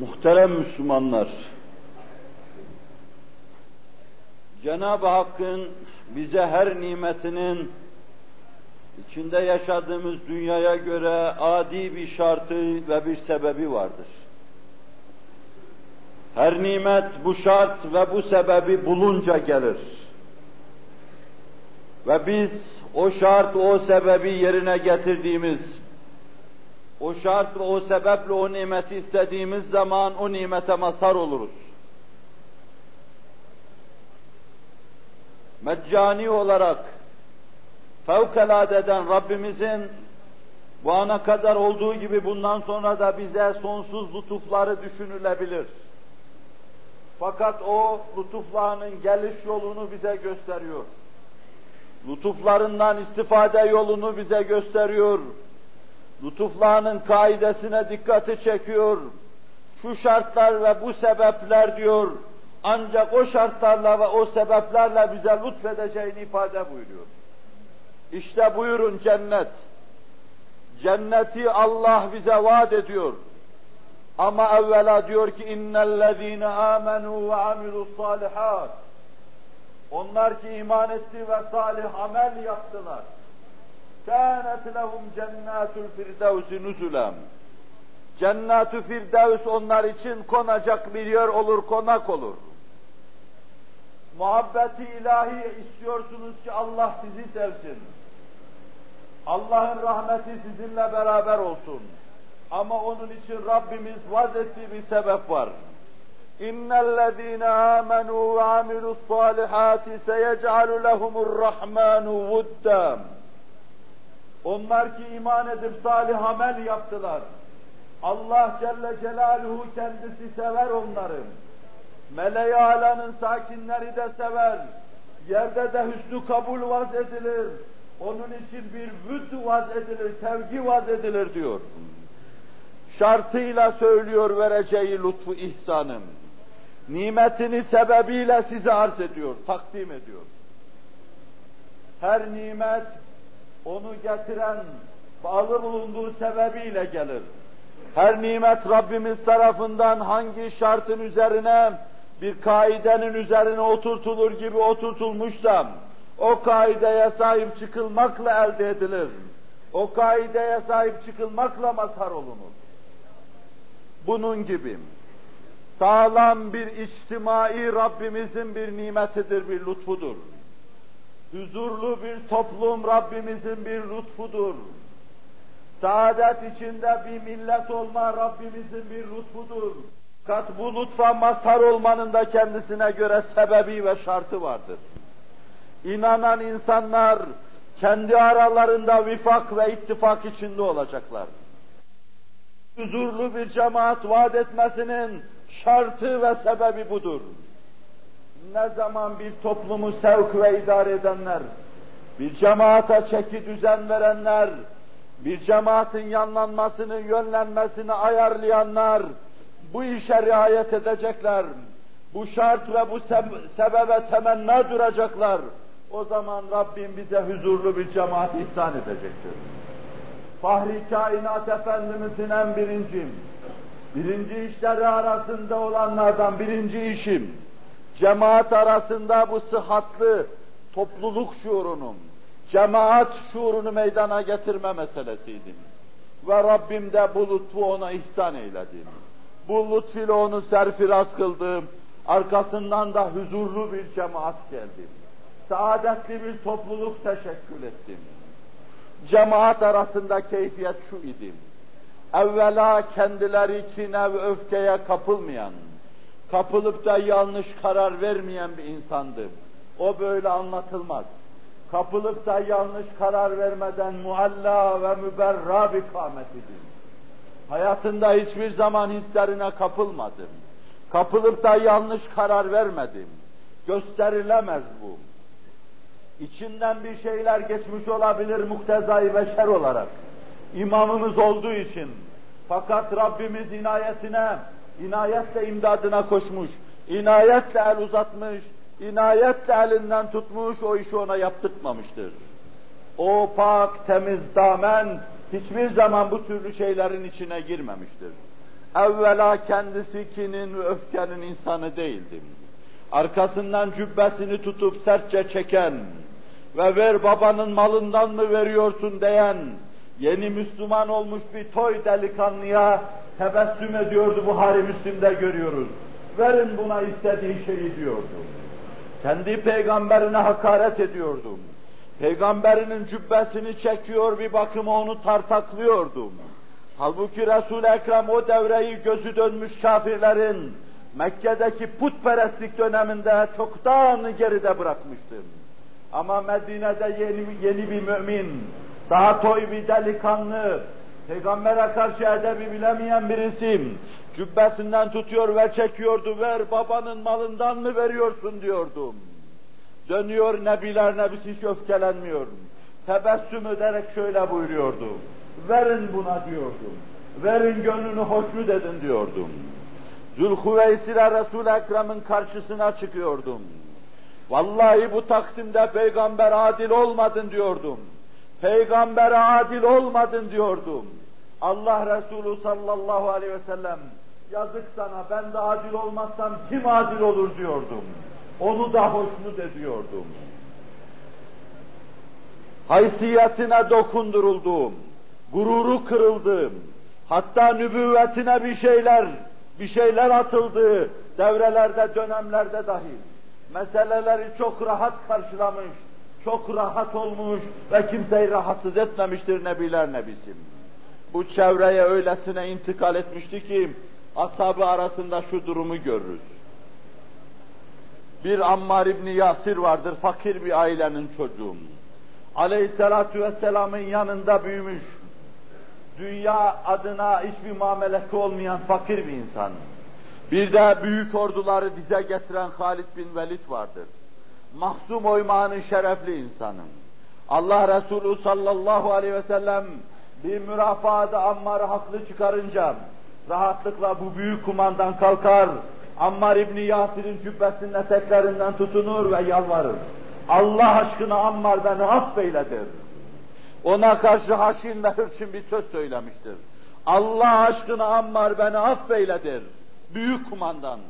Muhterem Müslümanlar, Cenab-ı Hakk'ın bize her nimetinin içinde yaşadığımız dünyaya göre adi bir şartı ve bir sebebi vardır. Her nimet bu şart ve bu sebebi bulunca gelir. Ve biz o şart, o sebebi yerine getirdiğimiz, o şart ve o sebeple o nimeti istediğimiz zaman o nimete mazhar oluruz. Meccani olarak fevkaladeden Rabbimizin bu ana kadar olduğu gibi bundan sonra da bize sonsuz lütufları düşünülebilir. Fakat o lütuflarının geliş yolunu bize gösteriyor. Lütuflarından istifade yolunu bize gösteriyor. Lütuflarının kaidesine dikkati çekiyor. Şu şartlar ve bu sebepler diyor. Ancak o şartlarla ve o sebeplerle bize lütfedeceğini ifade buyuruyor. İşte buyurun cennet. Cenneti Allah bize vaat ediyor. Ama evvela diyor ki innellezine amenu ve amilus salihat. Onlar ki iman etti ve salih amel yaptılar. Kânet lehum cennetul firdevsi nuzulem. Cennet-ü Firdevs onlar için konacak bir yer olur, konak olur. Muhabbeti ilahi istiyorsunuz ki Allah sizi sevsin. Allah'ın rahmeti sizinle beraber olsun. Ama onun için Rabbimiz vaz ettiği bir sebep var. اِنَّ الَّذ۪ينَ آمَنُوا وَعَمِلُوا الصَّالِحَاتِ سَيَجْعَلُ لَهُمُ الرَّحْمَانُ وُدَّامٍ onlar ki iman edip salih amel yaptılar. Allah Celle Celaluhu kendisi sever onları. Meleği alanın sakinleri de sever. Yerde de hüsnü kabul vaz edilir. Onun için bir vüd vaz edilir, sevgi vaz edilir diyor. Şartıyla söylüyor vereceği lütfu ihsanım. Nimetini sebebiyle size arz ediyor, takdim ediyor. Her nimet onu getiren, bağlı bulunduğu sebebiyle gelir. Her nimet Rabbimiz tarafından hangi şartın üzerine bir kaidenin üzerine oturtulur gibi oturtulmuşsa o kaideye sahip çıkılmakla elde edilir. O kaideye sahip çıkılmakla mazhar olunur. Bunun gibi sağlam bir içtimai Rabbimizin bir nimetidir, bir lütfudur. Huzurlu bir toplum Rabbimizin bir lütfudur. Saadet içinde bir millet olma Rabbimizin bir lütfudur. Fakat bu lütfa mazhar olmanın da kendisine göre sebebi ve şartı vardır. İnanan insanlar kendi aralarında vifak ve ittifak içinde olacaklar. Huzurlu bir cemaat vaat etmesinin şartı ve sebebi budur. Ne zaman bir toplumu sevk ve idare edenler, bir cemaate çeki düzen verenler, bir cemaatin yanlanmasını, yönlenmesini ayarlayanlar bu işe riayet edecekler. Bu şart ve bu sebebe temenna duracaklar. O zaman Rabbim bize huzurlu bir cemaat ihsan edecektir. Fahri kainat Efendimizin en birinci, birinci işleri arasında olanlardan birinci işim, cemaat arasında bu sıhhatlı topluluk şuurunun, cemaat şuurunu meydana getirme meselesiydi. Ve Rabbim de bu lütfu ona ihsan eyledi. Bu lütfüyle onu serfiraz kıldı. Arkasından da huzurlu bir cemaat geldi. Saadetli bir topluluk teşekkül ettim. Cemaat arasında keyfiyet şu idi. Evvela kendileri kine ve öfkeye kapılmayan, kapılıp da yanlış karar vermeyen bir insandı. O böyle anlatılmaz. Kapılıp da yanlış karar vermeden mualla ve müberra bir kâmetidir. Hayatında hiçbir zaman hislerine kapılmadım. Kapılıp da yanlış karar vermedim. Gösterilemez bu. İçinden bir şeyler geçmiş olabilir muktezai beşer olarak. İmamımız olduğu için. Fakat Rabbimiz inayetine, inayetle imdadına koşmuş, inayetle el uzatmış, inayetle elinden tutmuş, o işi ona yaptırtmamıştır. O pak, temiz damen hiçbir zaman bu türlü şeylerin içine girmemiştir. Evvela kendisi kinin ve öfkenin insanı değildim. Arkasından cübbesini tutup sertçe çeken ve ver babanın malından mı veriyorsun diyen yeni Müslüman olmuş bir toy delikanlıya tebessüm ediyordu Buhari Müslim'de görüyoruz. Verin buna istediği şeyi diyordu. Kendi peygamberine hakaret ediyordum. Peygamberinin cübbesini çekiyor bir bakıma onu tartaklıyordum. Halbuki Resul-i Ekrem o devreyi gözü dönmüş kafirlerin Mekke'deki putperestlik döneminde çoktan geride bırakmıştım. Ama Medine'de yeni, yeni bir mümin, daha toy bir delikanlı, peygambere karşı edebi bilemeyen birisi, cübbesinden tutuyor ve çekiyordu, ver babanın malından mı veriyorsun diyordum. Dönüyor nebiler nebisi hiç öfkelenmiyor. Tebessüm ederek şöyle buyuruyordu. Verin buna diyordum. Verin gönlünü hoşnut edin diyordum. Zülhüveys ile Resul-i Ekrem'in karşısına çıkıyordum. Vallahi bu taksimde peygamber adil olmadın diyordum. Peygamber adil olmadın diyordum. Allah Resulü sallallahu aleyhi ve sellem yazık sana ben de adil olmazsam kim adil olur diyordum. Onu da hoşnut ediyordum. Haysiyetine dokunduruldum. Gururu kırıldı. Hatta nübüvvetine bir şeyler, bir şeyler atıldı. Devrelerde, dönemlerde dahil. Meseleleri çok rahat karşılamış, çok rahat olmuş ve kimseyi rahatsız etmemiştir Nebiler Nebisim. Bu çevreye öylesine intikal etmişti ki, ashabı arasında şu durumu görürüz. Bir Ammar İbni Yasir vardır, fakir bir ailenin çocuğu. Aleyhissalatu vesselamın yanında büyümüş, dünya adına hiçbir muamelesi olmayan fakir bir insan. Bir de büyük orduları dize getiren Halid bin Velid vardır. Mahzum oymağının şerefli insanım. Allah Resulü sallallahu aleyhi ve sellem bir mürafaada Ammar'ı haklı çıkarınca rahatlıkla bu büyük kumandan kalkar, Ammar İbni Yasir'in cübbesinin eteklerinden tutunur ve yalvarır. Allah aşkına Ammar beni affeyledir. Ona karşı haşin ve hırçın bir söz söylemiştir. Allah aşkına Ammar beni affeyledir. Büyük kumandan.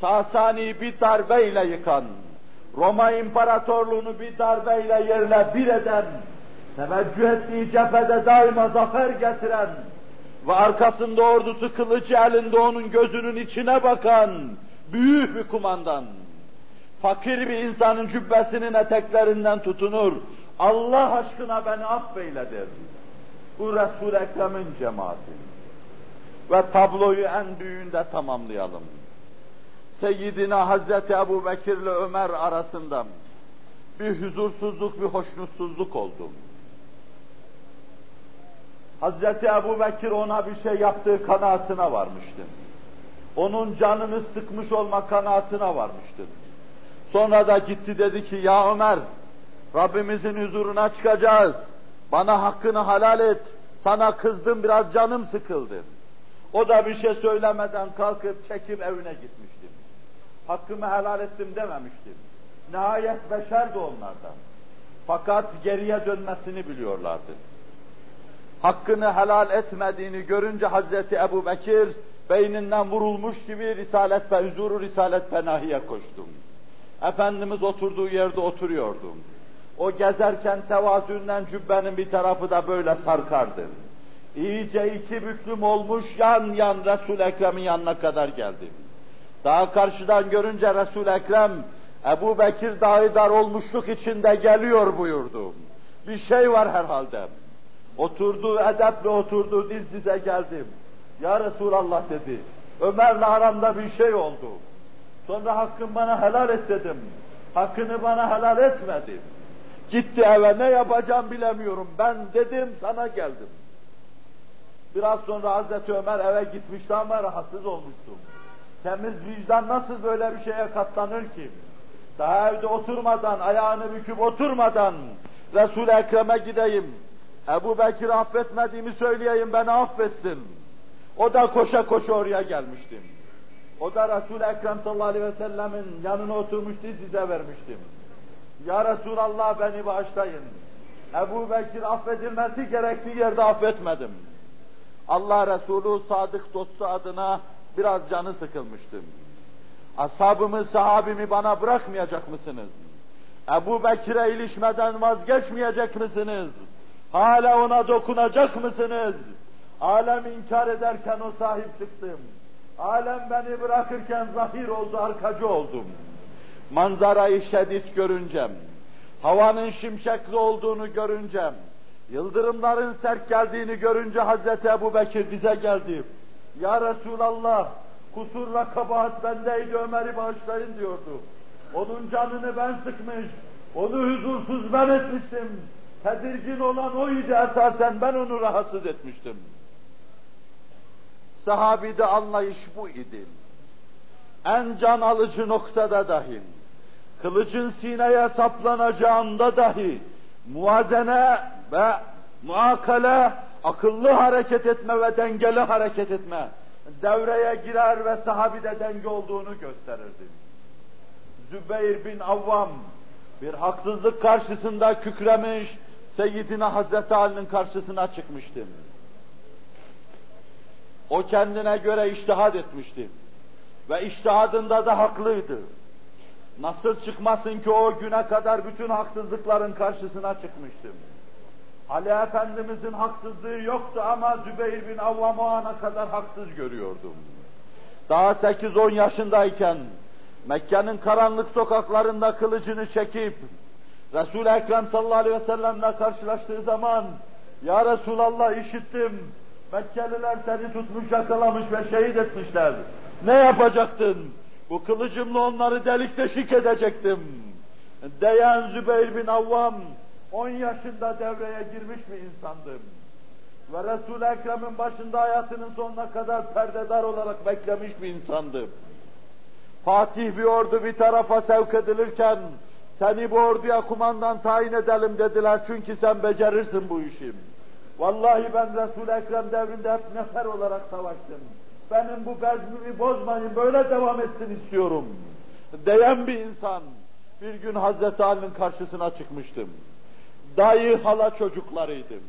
Sasani bir darbeyle yıkan, Roma İmparatorluğunu bir darbeyle yerle bir eden, teveccüh ettiği cephede daima zafer getiren ve arkasında ordusu kılıcı elinde onun gözünün içine bakan büyük bir kumandan. Fakir bir insanın cübbesinin eteklerinden tutunur. Allah aşkına beni affeyledir. Bu Resul-i Ekrem'in cemaati. Ve tabloyu en büyüğünde tamamlayalım. Seyyidina Hazreti Ebu Bekir ile Ömer arasında bir huzursuzluk, bir hoşnutsuzluk oldu. Hazreti Ebu Bekir ona bir şey yaptığı kanaatine varmıştı. Onun canını sıkmış olma kanaatine varmıştı. Sonra da gitti dedi ki ya Ömer Rabbimizin huzuruna çıkacağız. Bana hakkını halal et. Sana kızdım biraz canım sıkıldı. O da bir şey söylemeden kalkıp çekip evine gitmiştim. Hakkımı helal ettim dememiştim. Nihayet beşer de onlardan. Fakat geriye dönmesini biliyorlardı. Hakkını helal etmediğini görünce Hazreti Ebu Bekir beyninden vurulmuş gibi Risalet ve huzuru Risalet Penahi'ye koştum. Efendimiz oturduğu yerde oturuyordum. O gezerken tevazünden cübbenin bir tarafı da böyle sarkardı. İyice iki büklüm olmuş yan yan Resul Ekrem'in yanına kadar geldim. Daha karşıdan görünce Resul Ekrem Ebu Bekir dahi dar olmuşluk içinde geliyor buyurdu. Bir şey var herhalde. Oturdu, edeple oturdu, diz dize geldim. Ya Resulallah dedi. Ömer'le aramda bir şey oldu. Sonra hakkın bana helal et dedim. Hakkını bana helal etmedi. Gitti eve ne yapacağım bilemiyorum. Ben dedim sana geldim. Biraz sonra Hazreti Ömer eve gitmişti ama rahatsız olmuştum. Temiz vicdan nasıl böyle bir şeye katlanır ki? Daha evde oturmadan, ayağını büküp oturmadan Resul-i Ekrem'e gideyim. Ebu Bekir affetmediğimi söyleyeyim, beni affetsin. O da koşa koşa oraya gelmiştim. O da Resul-i Ekrem sallallahu aleyhi ve sellemin yanına oturmuş diz dize vermiştim. Ya Resulallah beni bağışlayın. Ebu Bekir affedilmesi gerektiği yerde affetmedim. Allah Resulü sadık dostu adına biraz canı sıkılmıştım. Ashabımı, sahabimi bana bırakmayacak mısınız? Ebu Bekir'e ilişmeden vazgeçmeyecek misiniz? Hala ona dokunacak mısınız? Alem inkar ederken o sahip çıktım. Alem beni bırakırken zahir oldu, arkacı oldum. Manzarayı şiddet görüncem, havanın şimşekli olduğunu görüncem, yıldırımların sert geldiğini görünce Hazreti Ebu Bekir dize geldi. Ya Resulallah, kusurla kabahat bendeydi Ömer'i bağışlayın diyordu. Onun canını ben sıkmış, onu huzursuz ben etmiştim. Tedirgin olan oydu esasen ben onu rahatsız etmiştim. Sahabide anlayış bu idi. En can alıcı noktada dahi, kılıcın sineye saplanacağında dahi, muazene ve muakale, akıllı hareket etme ve dengeli hareket etme devreye girer ve sahabide denge olduğunu gösterirdi. Zübeyir bin Avvam bir haksızlık karşısında kükremiş, Seyyidina Hazreti Ali'nin karşısına çıkmıştı. O kendine göre iştihad etmişti. Ve iştihadında da haklıydı. Nasıl çıkmasın ki o güne kadar bütün haksızlıkların karşısına çıkmıştım. Ali Efendimizin haksızlığı yoktu ama Zübeyir bin Avvam o ana kadar haksız görüyordum. Daha 8-10 yaşındayken Mekke'nin karanlık sokaklarında kılıcını çekip Resul-i Ekrem sallallahu aleyhi ve sellemle karşılaştığı zaman Ya Resulallah işittim Mekkeliler seni tutmuş yakalamış ve şehit etmişler. Ne yapacaktın? Bu kılıcımla onları delik deşik edecektim. Deyen Zübeyir bin Avvam 10 yaşında devreye girmiş bir insandım. Ve Resul-i Ekrem'in başında hayatının sonuna kadar perdedar olarak beklemiş bir insandım. Fatih bir ordu bir tarafa sevk edilirken seni bu orduya kumandan tayin edelim dediler çünkü sen becerirsin bu işi. Vallahi ben Resul-i Ekrem devrinde hep nefer olarak savaştım. Benim bu bezmimi bozmayın, böyle devam etsin istiyorum. Diyen bir insan. Bir gün Hazreti Ali'nin karşısına çıkmıştım. Dayı hala çocuklarıydım.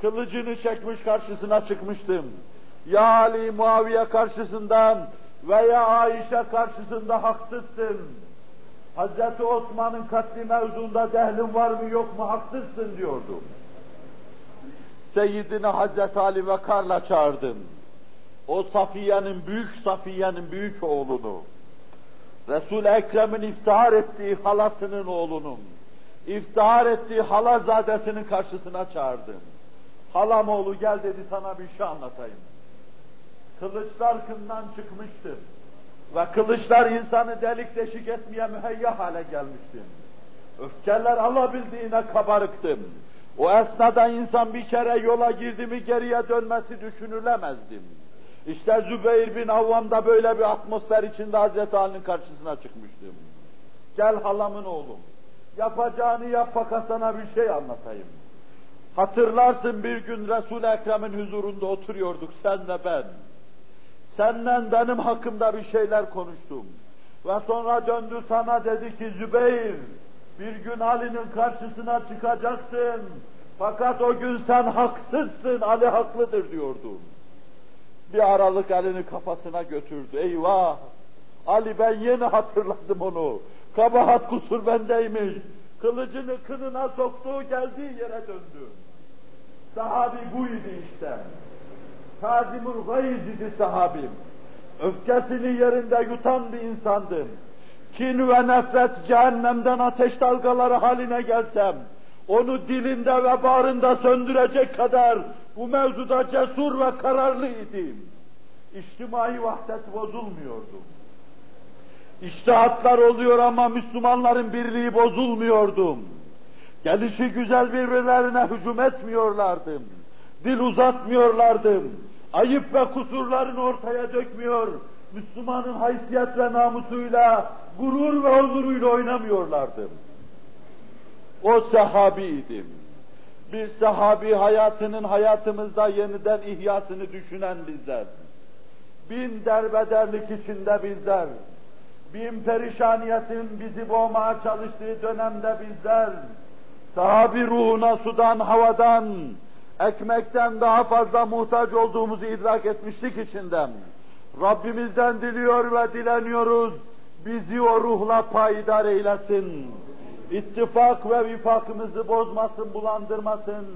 Kılıcını çekmiş karşısına çıkmıştım. Ya Ali Muaviye karşısında veya Ayşe karşısında haksızsın. Hazreti Osman'ın katli mevzunda dehlin var mı yok mu haksızsın diyordum. Seyyidina Hazreti Ali ve Karla çağırdım. O Safiye'nin, büyük Safiye'nin büyük oğlunu, Resul-i Ekrem'in iftihar ettiği halasının oğlunun, iftihar ettiği halazadesinin karşısına çağırdım. Halam oğlu gel dedi sana bir şey anlatayım. Kılıçlar kından çıkmıştı. Ve kılıçlar insanı delik deşik etmeye müheyya hale gelmişti. Öfkeler alabildiğine kabarıktım. O esnada insan bir kere yola girdi mi geriye dönmesi düşünülemezdim. İşte Zübeyir bin Avvam da böyle bir atmosfer içinde Hazreti Ali'nin karşısına çıkmıştım. Gel halamın oğlum, yapacağını yap fakat sana bir şey anlatayım. Hatırlarsın bir gün Resul-i Ekrem'in huzurunda oturuyorduk sen ve ben. Senden benim hakkımda bir şeyler konuştum. Ve sonra döndü sana dedi ki Zübeyir, bir gün Ali'nin karşısına çıkacaksın. Fakat o gün sen haksızsın, Ali haklıdır diyordum. Bir aralık elini kafasına götürdü. Eyvah! Ali ben yeni hatırladım onu. Kabahat kusur bendeymiş. Kılıcını kınına soktuğu geldiği yere döndü. Sahabi buydu işte. Kazimul Gayz idi sahabim. Öfkesini yerinde yutan bir insandım kin ve nefret cehennemden ateş dalgaları haline gelsem, onu dilinde ve bağrında söndürecek kadar bu mevzuda cesur ve kararlı idim. İçtimai vahdet bozulmuyordu. İştihatlar oluyor ama Müslümanların birliği bozulmuyordu. Gelişi güzel birbirlerine hücum etmiyorlardı. Dil uzatmıyorlardı. Ayıp ve kusurlarını ortaya dökmüyor. Müslümanın haysiyet ve namusuyla gurur ve onuruyla oynamıyorlardı. O sahabiydim. Bir sahabi hayatının hayatımızda yeniden ihyasını düşünen bizler. Bin derbederlik içinde bizler. Bin perişaniyetin bizi boğmaya çalıştığı dönemde bizler. Sahabi ruhuna sudan, havadan, ekmekten daha fazla muhtaç olduğumuzu idrak etmiştik içinden. Rabbimizden diliyor ve dileniyoruz, bizi o ruhla payidar eylesin. İttifak ve vifakımızı bozmasın, bulandırmasın.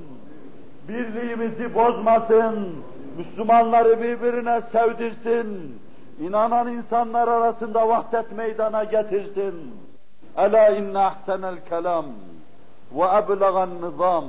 Birliğimizi bozmasın. Müslümanları birbirine sevdirsin. İnanan insanlar arasında vahdet meydana getirsin. Ela inne ahsenel kelam ve eblegan nizam